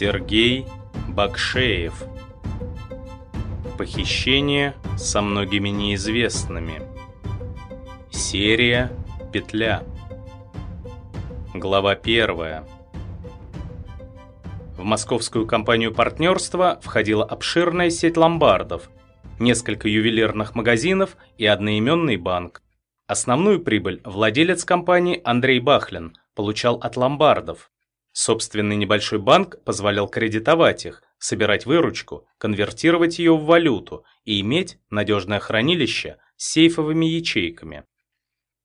Сергей Бакшеев. Похищение со многими неизвестными. Серия «Петля» Глава первая В московскую компанию партнерства входила обширная сеть ломбардов, несколько ювелирных магазинов и одноименный банк. Основную прибыль владелец компании Андрей Бахлин получал от ломбардов, Собственный небольшой банк позволял кредитовать их, собирать выручку, конвертировать ее в валюту и иметь надежное хранилище с сейфовыми ячейками.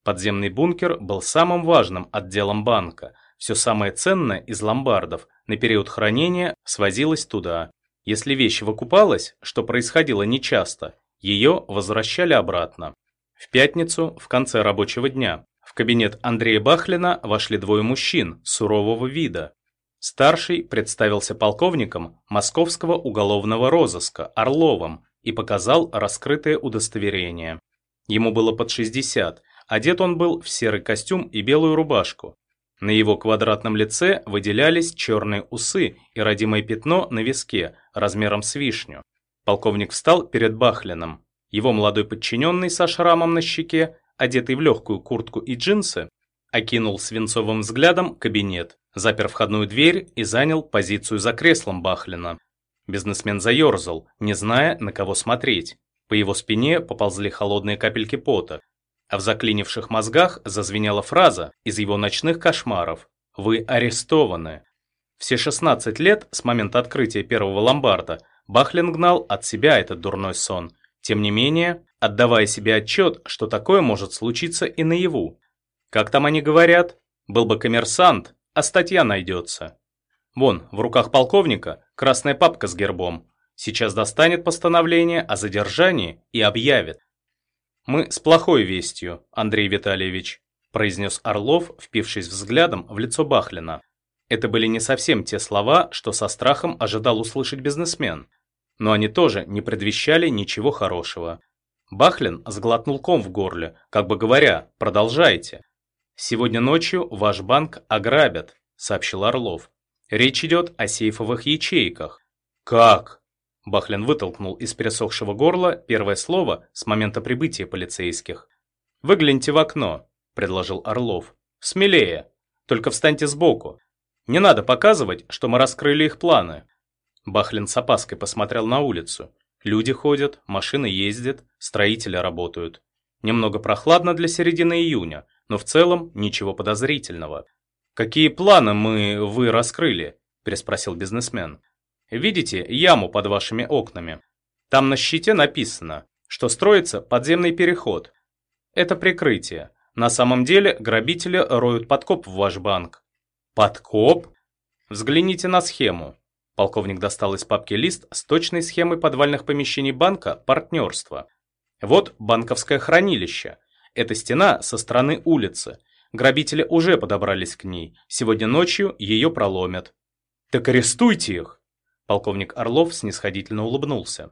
Подземный бункер был самым важным отделом банка. Все самое ценное из ломбардов на период хранения свозилось туда. Если вещь выкупалась, что происходило нечасто, ее возвращали обратно. В пятницу, в конце рабочего дня, кабинет Андрея Бахлина вошли двое мужчин сурового вида. Старший представился полковником московского уголовного розыска Орловым и показал раскрытое удостоверение. Ему было под 60, одет он был в серый костюм и белую рубашку. На его квадратном лице выделялись черные усы и родимое пятно на виске размером с вишню. Полковник встал перед Бахлиным. Его молодой подчиненный со шрамом на щеке одетый в легкую куртку и джинсы, окинул свинцовым взглядом кабинет, запер входную дверь и занял позицию за креслом Бахлина. Бизнесмен заерзал, не зная, на кого смотреть. По его спине поползли холодные капельки пота, а в заклинивших мозгах зазвенела фраза из его ночных кошмаров «Вы арестованы». Все 16 лет с момента открытия первого ломбарда Бахлин гнал от себя этот дурной сон. Тем не менее, отдавая себе отчет, что такое может случиться и наяву. Как там они говорят? Был бы коммерсант, а статья найдется. Вон, в руках полковника красная папка с гербом. Сейчас достанет постановление о задержании и объявит. «Мы с плохой вестью, Андрей Витальевич», произнес Орлов, впившись взглядом в лицо Бахлина. Это были не совсем те слова, что со страхом ожидал услышать бизнесмен. Но они тоже не предвещали ничего хорошего. Бахлин сглотнул ком в горле, как бы говоря, продолжайте. «Сегодня ночью ваш банк ограбят», — сообщил Орлов. «Речь идет о сейфовых ячейках». «Как?» Бахлин вытолкнул из пересохшего горла первое слово с момента прибытия полицейских. «Выгляните в окно», — предложил Орлов. «Смелее. Только встаньте сбоку. Не надо показывать, что мы раскрыли их планы». Бахлин с опаской посмотрел на улицу. Люди ходят, машины ездят, строители работают. Немного прохладно для середины июня, но в целом ничего подозрительного. «Какие планы мы, вы раскрыли?» – переспросил бизнесмен. «Видите яму под вашими окнами? Там на щите написано, что строится подземный переход. Это прикрытие. На самом деле грабители роют подкоп в ваш банк». «Подкоп?» Взгляните на схему. Полковник достал из папки лист с точной схемой подвальных помещений банка «Партнерство». Вот банковское хранилище. Это стена со стороны улицы. Грабители уже подобрались к ней. Сегодня ночью ее проломят. «Так арестуйте их!» Полковник Орлов снисходительно улыбнулся.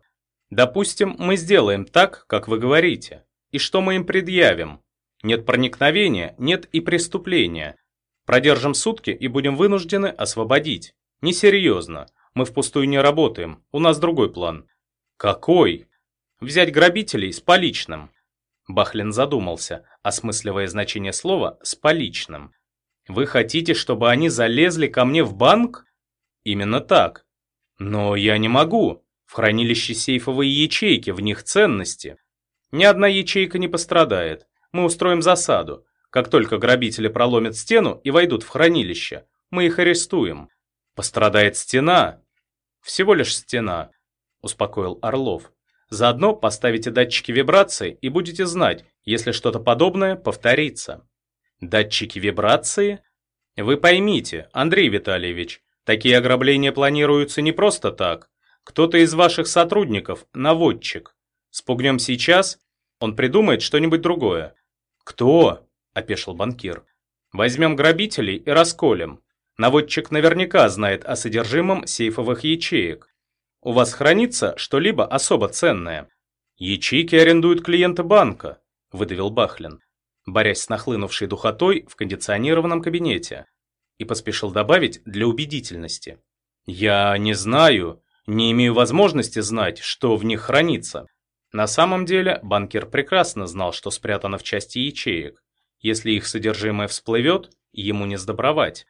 «Допустим, мы сделаем так, как вы говорите. И что мы им предъявим? Нет проникновения, нет и преступления. Продержим сутки и будем вынуждены освободить. Несерьезно. Мы впустую не работаем. У нас другой план. Какой? Взять грабителей с поличным. Бахлин задумался, осмысливая значение слова «с поличным». Вы хотите, чтобы они залезли ко мне в банк? Именно так. Но я не могу. В хранилище сейфовые ячейки, в них ценности. Ни одна ячейка не пострадает. Мы устроим засаду. Как только грабители проломят стену и войдут в хранилище, мы их арестуем. Пострадает стена. Всего лишь стена, успокоил Орлов. Заодно поставите датчики вибрации и будете знать, если что-то подобное повторится. Датчики вибрации? Вы поймите, Андрей Витальевич, такие ограбления планируются не просто так. Кто-то из ваших сотрудников – наводчик. Спугнем сейчас, он придумает что-нибудь другое. Кто? – опешил банкир. Возьмем грабителей и расколем. Наводчик наверняка знает о содержимом сейфовых ячеек. У вас хранится что-либо особо ценное. Ячейки арендуют клиенты банка, выдавил Бахлин, борясь с нахлынувшей духотой в кондиционированном кабинете. И поспешил добавить для убедительности. Я не знаю, не имею возможности знать, что в них хранится. На самом деле, банкир прекрасно знал, что спрятано в части ячеек. Если их содержимое всплывет, ему не сдобровать.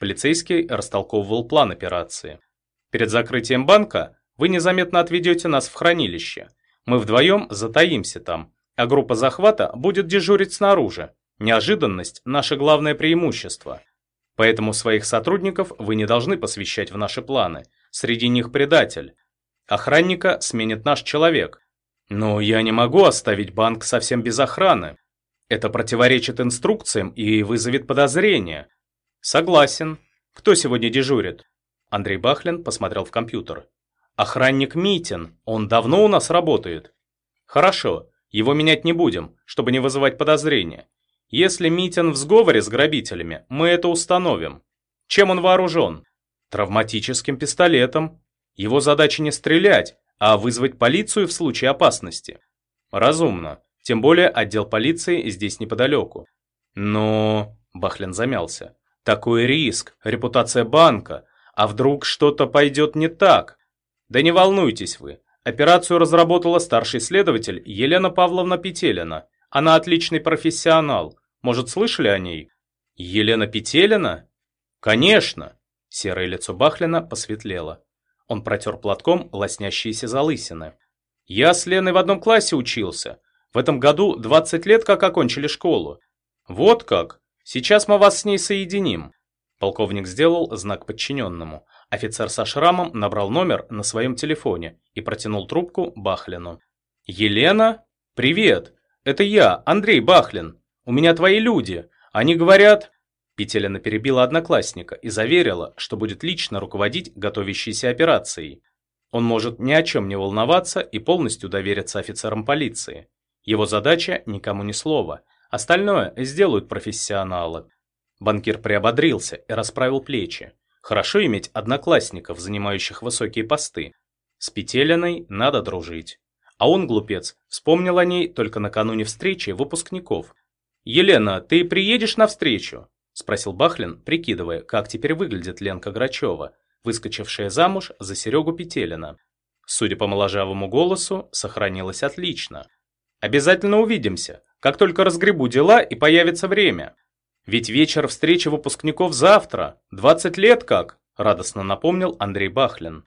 Полицейский растолковывал план операции. Перед закрытием банка вы незаметно отведете нас в хранилище. Мы вдвоем затаимся там, а группа захвата будет дежурить снаружи. Неожиданность – наше главное преимущество. Поэтому своих сотрудников вы не должны посвящать в наши планы. Среди них предатель. Охранника сменит наш человек. Но я не могу оставить банк совсем без охраны. Это противоречит инструкциям и вызовет подозрения. Согласен. Кто сегодня дежурит? Андрей Бахлин посмотрел в компьютер. Охранник Митин. Он давно у нас работает. Хорошо. Его менять не будем, чтобы не вызывать подозрения. Если Митин в сговоре с грабителями, мы это установим. Чем он вооружен? Травматическим пистолетом. Его задача не стрелять, а вызвать полицию в случае опасности. Разумно. Тем более отдел полиции здесь неподалеку. Но... Бахлин замялся. Такой риск, репутация банка. А вдруг что-то пойдет не так? Да не волнуйтесь вы. Операцию разработала старший следователь Елена Павловна Петелина. Она отличный профессионал. Может, слышали о ней? Елена Петелина? Конечно. Серое лицо Бахлина посветлело. Он протер платком лоснящиеся залысины. Я с Леной в одном классе учился. В этом году 20 лет как окончили школу. Вот как. Сейчас мы вас с ней соединим. Полковник сделал знак подчиненному. Офицер со шрамом набрал номер на своем телефоне и протянул трубку Бахлину. «Елена? Привет! Это я, Андрей Бахлин. У меня твои люди. Они говорят...» Петелина перебила одноклассника и заверила, что будет лично руководить готовящейся операцией. Он может ни о чем не волноваться и полностью довериться офицерам полиции. Его задача – никому ни слова. Остальное сделают профессионалы. Банкир приободрился и расправил плечи. Хорошо иметь одноклассников, занимающих высокие посты. С Петелиной надо дружить. А он, глупец, вспомнил о ней только накануне встречи выпускников. «Елена, ты приедешь на встречу?» – спросил Бахлин, прикидывая, как теперь выглядит Ленка Грачева, выскочившая замуж за Серегу Петелина. Судя по моложавому голосу, сохранилась отлично. «Обязательно увидимся, как только разгребу дела и появится время. Ведь вечер встречи выпускников завтра, 20 лет как», – радостно напомнил Андрей Бахлин.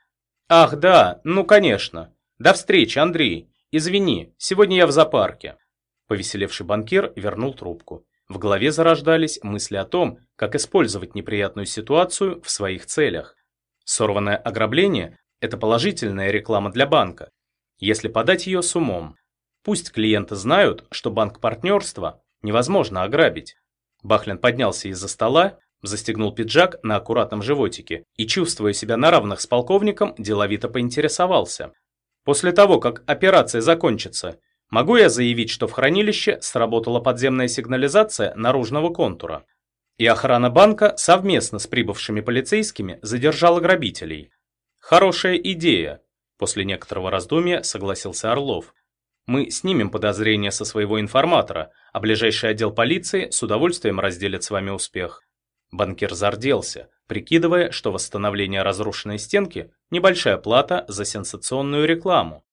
«Ах, да, ну конечно. До встречи, Андрей. Извини, сегодня я в зоопарке». Повеселевший банкир вернул трубку. В голове зарождались мысли о том, как использовать неприятную ситуацию в своих целях. Сорванное ограбление – это положительная реклама для банка, если подать ее с умом. Пусть клиенты знают, что банк партнерства невозможно ограбить. Бахлин поднялся из-за стола, застегнул пиджак на аккуратном животике и, чувствуя себя на равных с полковником, деловито поинтересовался. «После того, как операция закончится, могу я заявить, что в хранилище сработала подземная сигнализация наружного контура?» И охрана банка совместно с прибывшими полицейскими задержала грабителей. «Хорошая идея», – после некоторого раздумья согласился Орлов. Мы снимем подозрения со своего информатора, а ближайший отдел полиции с удовольствием разделит с вами успех. Банкир зарделся, прикидывая, что восстановление разрушенной стенки – небольшая плата за сенсационную рекламу.